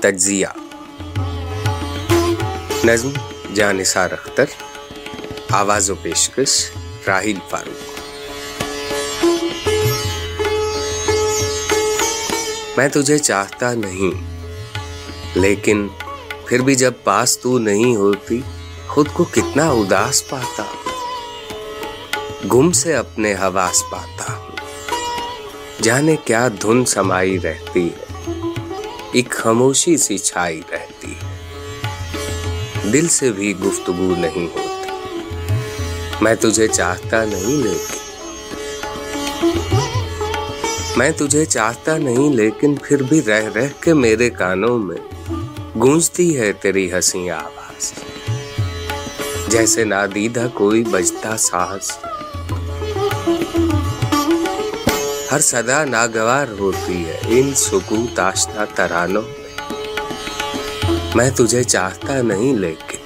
تجزیہ۔ نظم جانثار اختر، آواز و پیشکش راہیل فاروق۔ میں تجھے چاہتا نہیں، لیکن پھر بھی جب پاس تو نہیں ہوتی، خود کو کتنا اداس پاتا گم سے اپنے حواس پاتا ہوں۔ جانے کیا دھن سمائی رہتی ہے۔ ایک خاموشی سی چھائی رہتی ہے۔ دل سے بھی گفتگو نہیں ہوتی۔ میں تجھے چاہتا نہیں لیکن میں تجھے چاہتا نہیں لیکن پھر بھی رہ رہ کے میرے کانوں میں گونجتی ہے تیری ہنسی آواز۔ جیسے نادیدہ کوئی بجتا ساز۔ ہر صدا ناگوار ہوتی ہے۔ ان سکوت آشنا ترانوں میں۔ میں تجھے چاہتا نہیں لیکن۔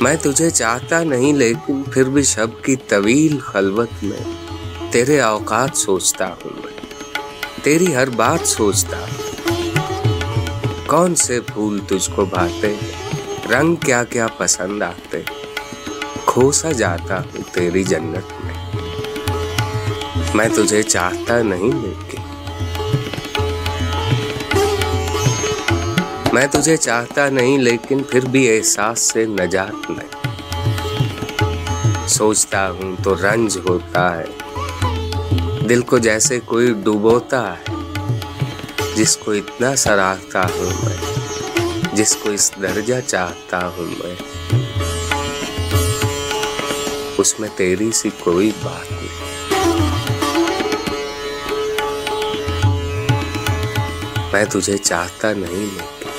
میں تجھے چاہتا نہیں لیکن پھر بھی شب کی طویل خلوت میں تیرے اوقات سوچتا ہوں میں۔ تیری ہر بات سوچتا ہوں۔ کون سے پھول تجھ کو بھاتے رنگ کیا کیا پسند آتے کھوسا جاتا ہوں تیری جنت میں۔ میں تجھے چاہتا نہیں لیکن میں تجھے چاہتا نہیں لیکن پھر بھی احساس سے نجات میں سوچتا ہوں تو رنج ہوتا ہے۔ دل کو جیسے کوئی ڈوبوتا ہے، جس کو اتنا سراہتا ہوں میں، جس کو اس درجہ چاہتا ہوں میں۔ اس میں تیری سی کوئی بات نہیں۔ میں تجھے چاہتا نہیں